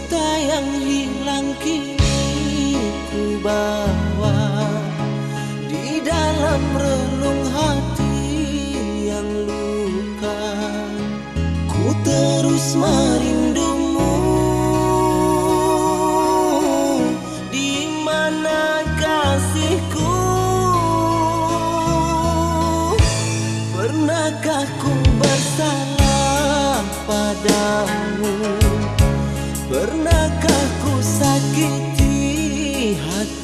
cinta yang hilang kini ku bawa di dalam relung hati yang luka. Ku terus merindumu. Di mana kasihku? Pernahkah ku bersalah padamu? Pernahkah ku sakiti hati?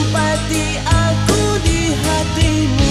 empati aku di hatimu.